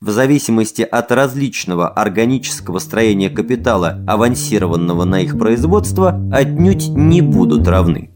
в зависимости от различного органического строения капитала, авансированного на их производство, отнюдь не будут равны.